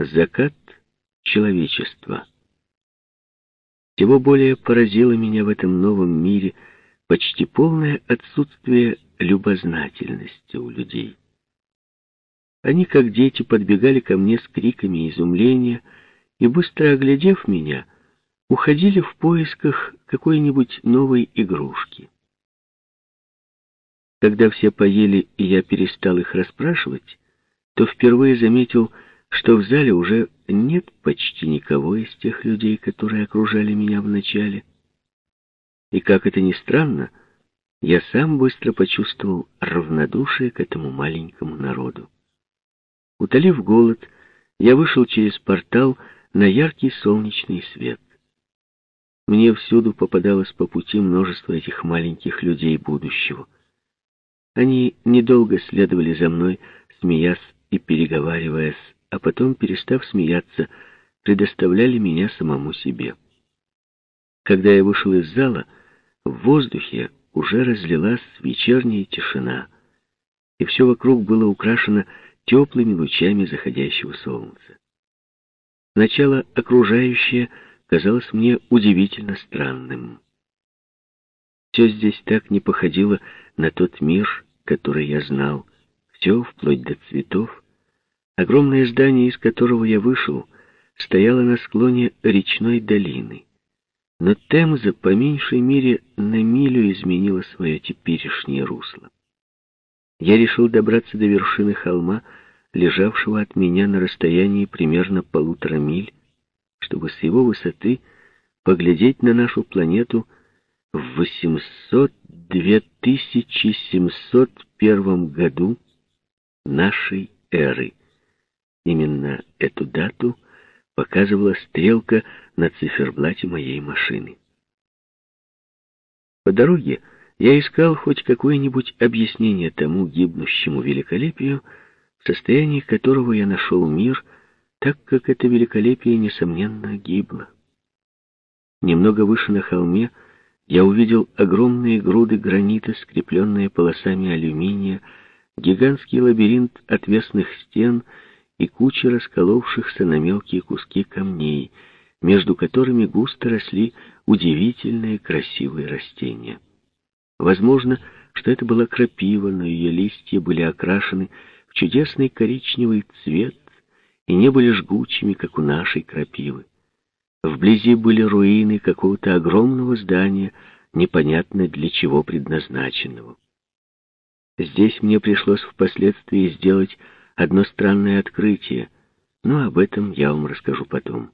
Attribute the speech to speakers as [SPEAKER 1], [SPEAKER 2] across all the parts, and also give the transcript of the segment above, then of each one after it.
[SPEAKER 1] Закат человечества. Тем более поразило меня в этом новом мире почти полное отсутствие любознательности у людей. Они, как дети, подбегали ко мне с криками изумления и, быстро оглядев меня, уходили в поисках какой-нибудь новой игрушки. Когда все поели, и я перестал их расспрашивать, то впервые заметил, что в зале уже нет почти никого из тех людей, которые окружали меня вначале. И, как это ни странно, я сам быстро почувствовал равнодушие к этому маленькому народу. Утолив голод, я вышел через портал на яркий солнечный свет. Мне всюду попадалось по пути множество этих маленьких людей будущего. Они недолго следовали за мной, смеясь и переговариваясь, а потом, перестав смеяться, предоставляли меня самому себе. Когда я вышел из зала, в воздухе уже разлилась вечерняя тишина, и все вокруг было украшено теплыми лучами заходящего солнца. Начало окружающее казалось мне удивительно странным. Все здесь так не походило на тот мир, который я знал, все, вплоть до цветов. Огромное здание, из которого я вышел, стояло на склоне речной долины. Но Темза по меньшей мере на милю изменила свое теперешнее русло. Я решил добраться до вершины холма, лежавшего от меня на расстоянии примерно полутора миль, чтобы с его высоты поглядеть на нашу планету в 800 2701 году нашей эры. Именно эту дату показывала стрелка на циферблате моей машины. По дороге я искал хоть какое-нибудь объяснение тому гибнущему великолепию, в состоянии которого я нашел мир, так как это великолепие, несомненно, гибло. Немного выше на холме я увидел огромные груды гранита, скрепленные полосами алюминия, гигантский лабиринт отвесных стен и кучи расколовшихся на мелкие куски камней, между которыми густо росли удивительные красивые растения. Возможно, что это была крапива, но ее листья были окрашены в чудесный коричневый цвет и не были жгучими, как у нашей крапивы. Вблизи были руины какого-то огромного здания, непонятно для чего предназначенного. Здесь мне пришлось впоследствии сделать одно странное открытие, но об этом я вам расскажу потом.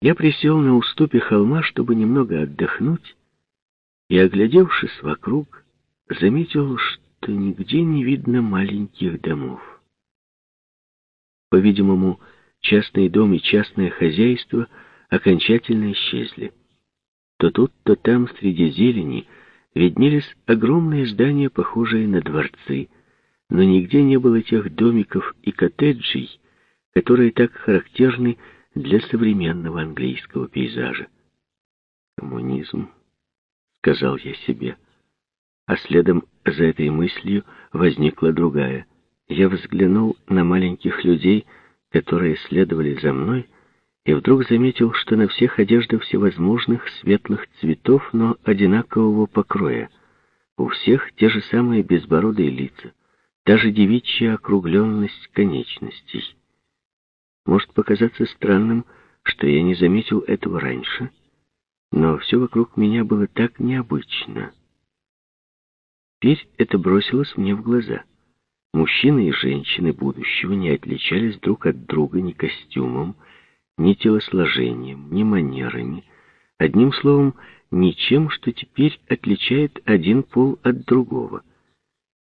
[SPEAKER 1] Я присел на уступе холма, чтобы немного отдохнуть, и, оглядевшись вокруг, заметил, что нигде не видно маленьких домов. По-видимому, частный дом и частное хозяйство окончательно исчезли. То тут, то там, среди зелени, виднелись огромные здания, похожие на дворцы, но нигде не было тех домиков и коттеджей, которые так характерны для современного английского пейзажа. «Коммунизм», — сказал я себе, а следом за этой мыслью возникла другая. Я взглянул на маленьких людей, которые следовали за мной, и вдруг заметил, что на всех одежда всевозможных светлых цветов, но одинакового покроя. У всех те же самые безбородые лица, та же девичья округленность конечностей. Может показаться странным, что я не заметил этого раньше, но все вокруг меня было так необычно. Теперь это бросилось мне в глаза. Мужчины и женщины будущего не отличались друг от друга ни костюмом, ни телосложением, ни манерами, одним словом, ничем, что теперь отличает один пол от другого.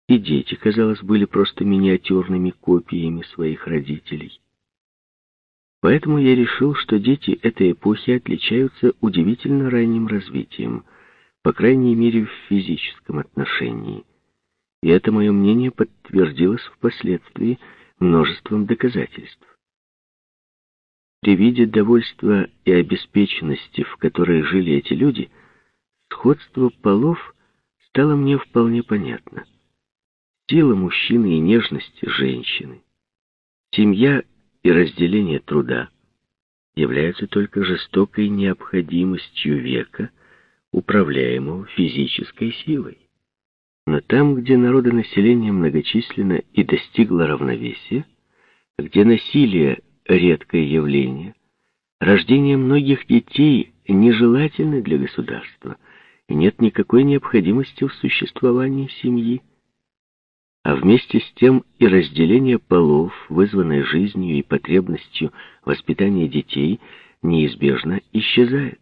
[SPEAKER 1] И дети, казалось, были просто миниатюрными копиями своих родителей. Поэтому я решил, что дети этой эпохи отличаются удивительно ранним развитием, по крайней мере в физическом отношении. И это мое мнение подтвердилось впоследствии множеством доказательств. При виде довольства и обеспеченности, в которой жили эти люди, сходство полов стало мне вполне понятно. Сила мужчины и нежность женщины, Семья и разделение труда являются только жестокой необходимостью века, управляемого физической силой. Но там, где народонаселение многочисленно и достигло равновесия, где насилие — редкое явление, рождение многих детей нежелательно для государства, и нет никакой необходимости в существовании семьи, а вместе с тем и разделение полов, вызванное жизнью и потребностью воспитания детей, неизбежно исчезает.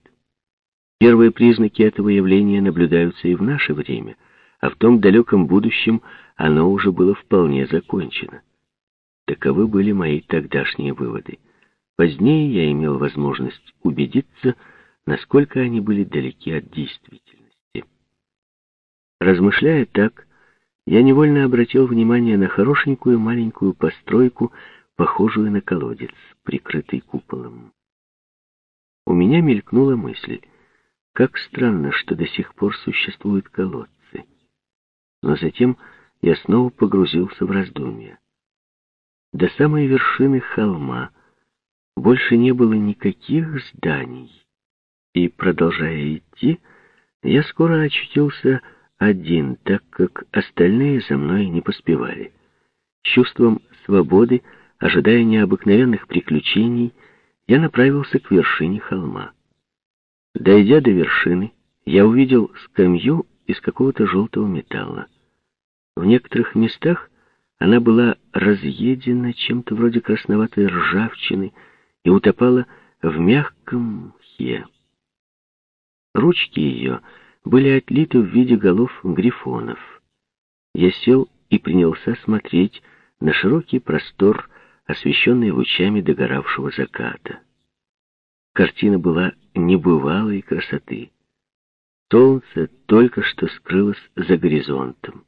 [SPEAKER 1] Первые признаки этого явления наблюдаются и в наше время, а в том далеком будущем оно уже было вполне закончено. Таковы были мои тогдашние выводы. Позднее я имел возможность убедиться, насколько они были далеки от действительности. Размышляя так, я невольно обратил внимание на хорошенькую маленькую постройку, похожую на колодец, прикрытый куполом. У меня мелькнула мысль, как странно, что до сих пор существуют колодцы. Но затем я снова погрузился в раздумья. До самой вершины холма больше не было никаких зданий, и, продолжая идти, я скоро очутился один, так как остальные за мной не поспевали. С чувством свободы, ожидая необыкновенных приключений, я направился к вершине холма. Дойдя до вершины, я увидел скамью из какого-то желтого металла. В некоторых местах она была разъедена чем-то вроде красноватой ржавчины и утопала в мягком мхе. Ручки ее — были отлиты в виде голов грифонов. Я сел и принялся смотреть на широкий простор, освещенный лучами догоравшего заката. Картина была небывалой красоты. Солнце только что скрылось за горизонтом.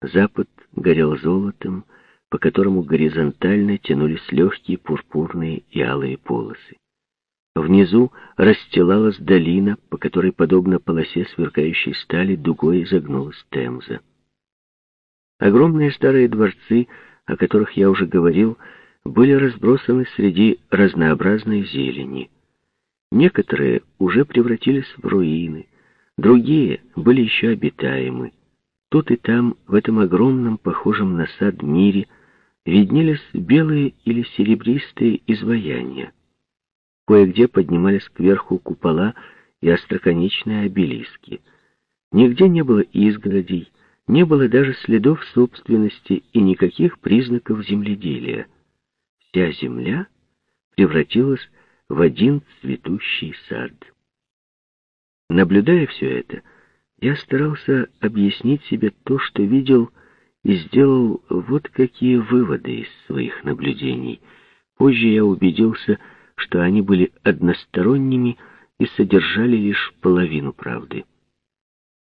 [SPEAKER 1] Запад горел золотом, по которому горизонтально тянулись легкие пурпурные и алые полосы. Внизу расстилалась долина, по которой, подобно полосе сверкающей стали, дугой изогнулась Темза. Огромные старые дворцы, о которых я уже говорил, были разбросаны среди разнообразной зелени. Некоторые уже превратились в руины, другие были еще обитаемы. Тут и там, в этом огромном, похожем на сад мире, виднелись белые или серебристые изваяния. Кое-где поднимались кверху купола и остроконечные обелиски. Нигде не было изгородей, не было даже следов собственности и никаких признаков земледелия. Вся земля превратилась в один цветущий сад. Наблюдая все это, я старался объяснить себе то, что видел, и сделал вот какие выводы из своих наблюдений. Позже я убедился, что они были односторонними и содержали лишь половину правды.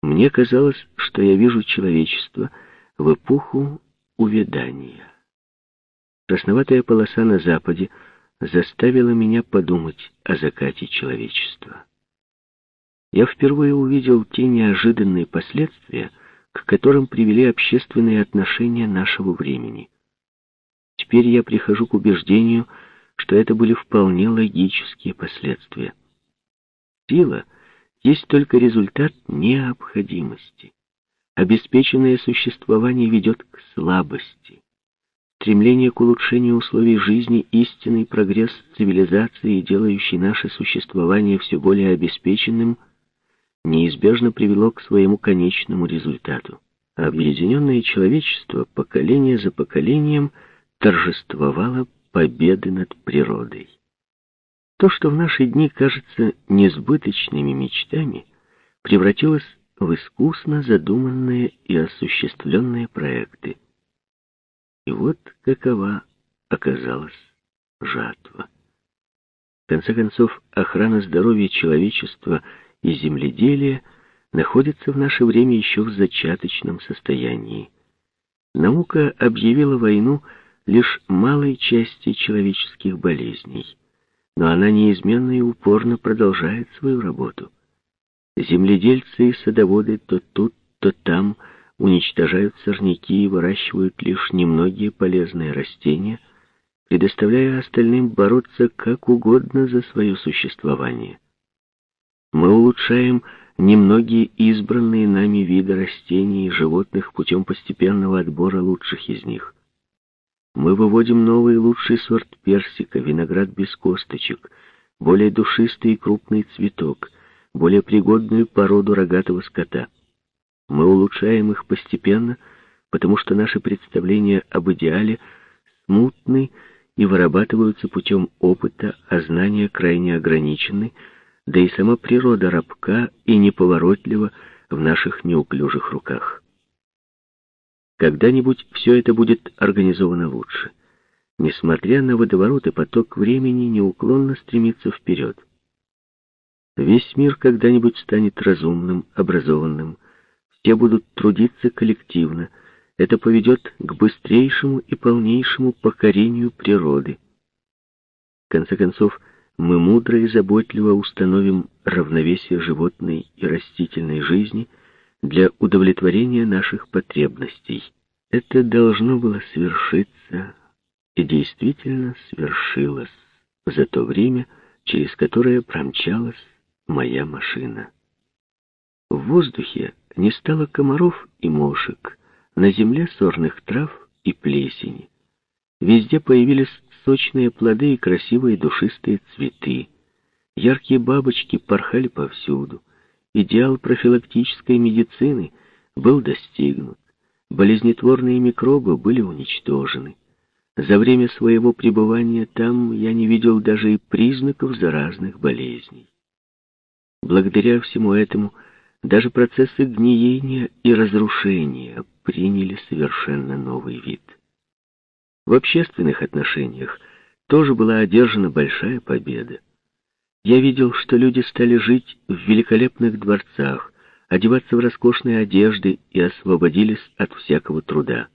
[SPEAKER 1] Мне казалось, что я вижу человечество в эпоху увядания. Красноватая полоса на западе заставила меня подумать о закате человечества. Я впервые увидел те неожиданные последствия, к которым привели общественные отношения нашего времени. Теперь я прихожу к убеждению, что это были вполне логические последствия. Сила есть только результат необходимости. Обеспеченное существование ведет к слабости. Стремление к улучшению условий жизни, истинный прогресс цивилизации, делающий наше существование все более обеспеченным, неизбежно привело к своему конечному результату. Объединенное человечество поколение за поколением торжествовало победы над природой. То, что в наши дни кажется несбыточными мечтами, превратилось в искусно задуманные и осуществленные проекты. И вот какова оказалась жатва. В конце концов, охрана здоровья человечества и земледелия находится в наше время еще в зачаточном состоянии. Наука объявила войну лишь малой части человеческих болезней, но она неизменно и упорно продолжает свою работу. Земледельцы и садоводы то тут, то там уничтожают сорняки и выращивают лишь немногие полезные растения, предоставляя остальным бороться как угодно за свое существование. Мы улучшаем немногие избранные нами виды растений и животных путем постепенного отбора лучших из них. Мы выводим новый лучший сорт персика, виноград без косточек, более душистый и крупный цветок, более пригодную породу рогатого скота. Мы улучшаем их постепенно, потому что наши представления об идеале смутны и вырабатываются путем опыта, а знания крайне ограничены, да и сама природа рабка и неповоротлива в наших неуклюжих руках. Когда-нибудь все это будет организовано лучше. Несмотря на водовороты, поток времени неуклонно стремится вперед. Весь мир когда-нибудь станет разумным, образованным. Все будут трудиться коллективно. Это поведет к быстрейшему и полнейшему покорению природы. В конце концов, мы мудро и заботливо установим равновесие животной и растительной жизни для удовлетворения наших потребностей. Это должно было свершиться и действительно свершилось за то время, через которое промчалась моя машина. В воздухе не стало комаров и мошек, на земле сорных трав и плесени. Везде появились сочные плоды и красивые душистые цветы. Яркие бабочки порхали повсюду. Идеал профилактической медицины был достигнут. Болезнетворные микробы были уничтожены. За время своего пребывания там я не видел даже и признаков заразных болезней. Благодаря всему этому даже процессы гниения и разрушения приняли совершенно новый вид. В общественных отношениях тоже была одержана большая победа. Я видел, что люди стали жить в великолепных дворцах, одеваться в роскошные одежды и освободились от всякого труда.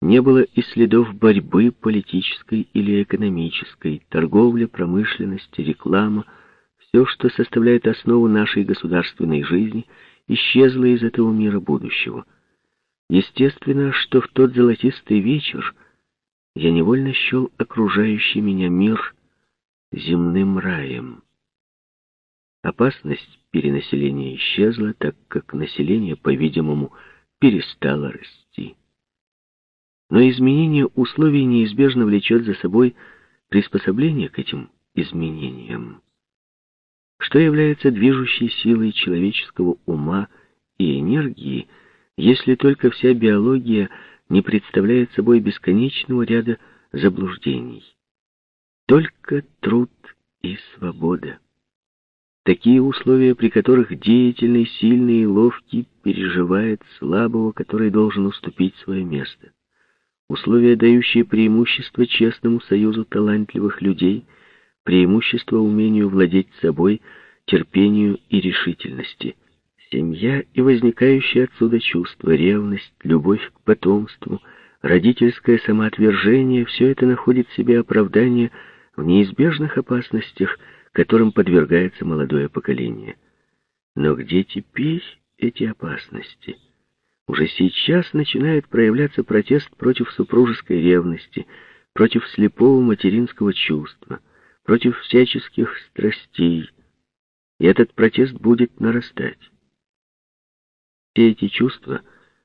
[SPEAKER 1] Не было и следов борьбы политической или экономической, торговля, промышленность, реклама, все, что составляет основу нашей государственной жизни, исчезло из этого мира будущего. Естественно, что в тот золотистый вечер я невольно счел окружающий меня мир земным раем. Опасность перенаселения исчезла, так как население, по-видимому, перестало расти. Но изменение условий неизбежно влечет за собой приспособление к этим изменениям. Что является движущей силой человеческого ума и энергии, если только вся биология – не представляет собой бесконечного ряда заблуждений. Только труд и свобода. Такие условия, при которых деятельный, сильный и ловкий переживает слабого, который должен уступить свое место. Условия, дающие преимущество честному союзу талантливых людей, преимущество умению владеть собой, терпению и решительности – Семья и возникающее отсюда чувство, ревность, любовь к потомству, родительское самоотвержение — все это находит себе оправдание в неизбежных опасностях, которым подвергается молодое поколение. Но где теперь эти опасности? Уже сейчас начинает проявляться протест против супружеской ревности, против слепого материнского чувства, против всяческих страстей, и этот протест будет нарастать. Все эти чувства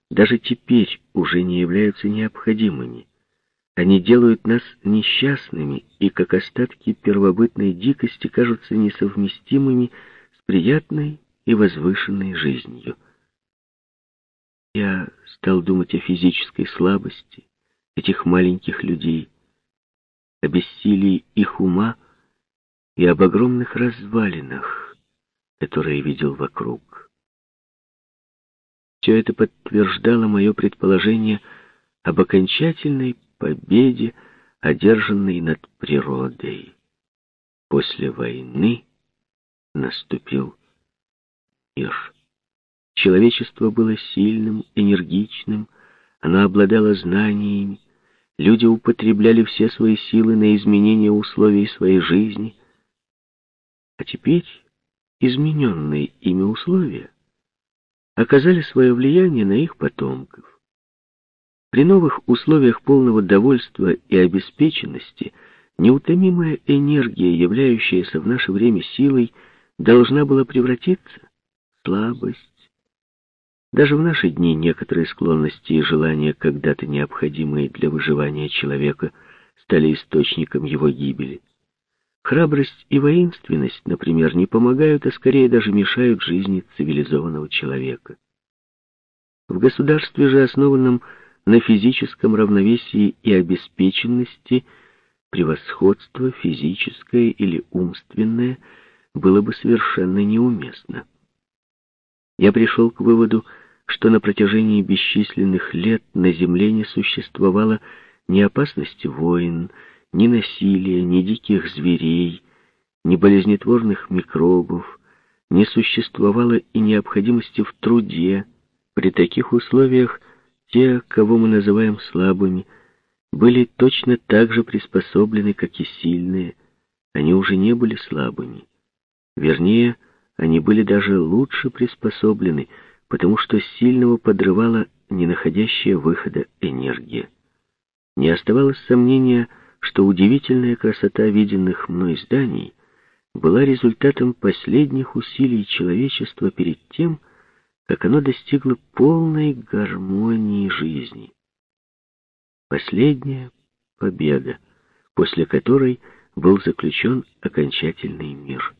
[SPEAKER 1] даже теперь уже не являются необходимыми. Они делают нас несчастными и, как остатки первобытной дикости, кажутся несовместимыми с приятной и возвышенной жизнью. Я стал думать о физической слабости этих маленьких людей, о бессилии их ума и об огромных развалинах, которые видел вокруг. Все это подтверждало мое предположение об окончательной победе, одержанной над природой. После войны наступил мир. Человечество было сильным, энергичным, оно обладало знаниями, люди употребляли все свои силы на изменение условий своей жизни. А теперь измененные ими условия оказали свое влияние на их потомков. При новых условиях полного довольства и обеспеченности неутомимая энергия, являющаяся в наше время силой, должна была превратиться в слабость. Даже в наши дни некоторые склонности и желания, когда-то необходимые для выживания человека, стали источником его гибели. Храбрость и воинственность, например, не помогают, а скорее даже мешают жизни цивилизованного человека. В государстве же, основанном на физическом равновесии и обеспеченности, превосходство физическое или умственное было бы совершенно неуместно. Я пришел к выводу, что на протяжении бесчисленных лет на Земле не существовало ни опасности войн, ни насилия, ни диких зверей, ни болезнетворных микробов, не существовало и необходимости в труде. При таких условиях те, кого мы называем слабыми, были точно так же приспособлены, как и сильные. Они уже не были слабыми. Вернее, они были даже лучше приспособлены, потому что сильного подрывала не находящая выхода энергия. Не оставалось сомнения, что удивительная красота виденных мной зданий была результатом последних усилий человечества перед тем, как оно достигло полной гармонии жизни. Последняя победа, после которой был заключен окончательный мир.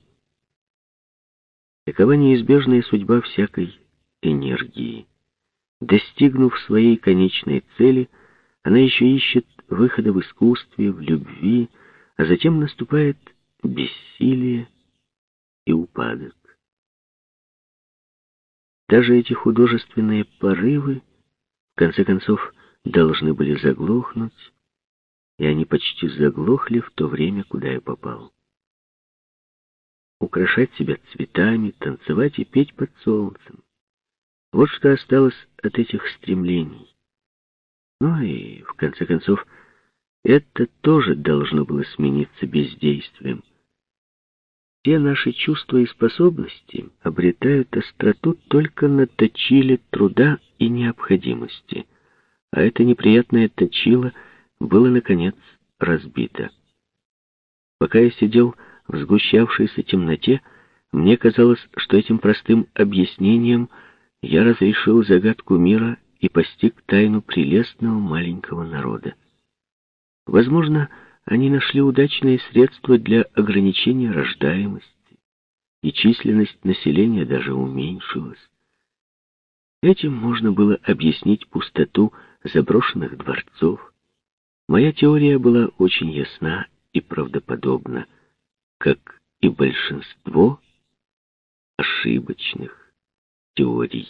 [SPEAKER 1] Такова неизбежная судьба всякой энергии. Достигнув своей конечной цели, она еще ищет выхода в искусстве, в любви, а затем наступает бессилие и упадок. Даже эти художественные порывы, в конце концов, должны были заглохнуть, и они почти заглохли в то время, куда я попал. Украшать себя цветами, танцевать и петь под солнцем. Вот что осталось от этих стремлений. Ну и, в конце концов, это тоже должно было смениться бездействием. Все наши чувства и способности обретают остроту только на точиле труда и необходимости, а это неприятное точило было, наконец, разбито. Пока я сидел в сгущавшейся темноте, мне казалось, что этим простым объяснением я разрешил загадку мира и постиг тайну прелестного маленького народа. Возможно, они нашли удачные средства для ограничения рождаемости, и численность населения даже уменьшилась. Этим можно было объяснить пустоту заброшенных дворцов. Моя теория была очень ясна и правдоподобна, как и большинство ошибочных теорий.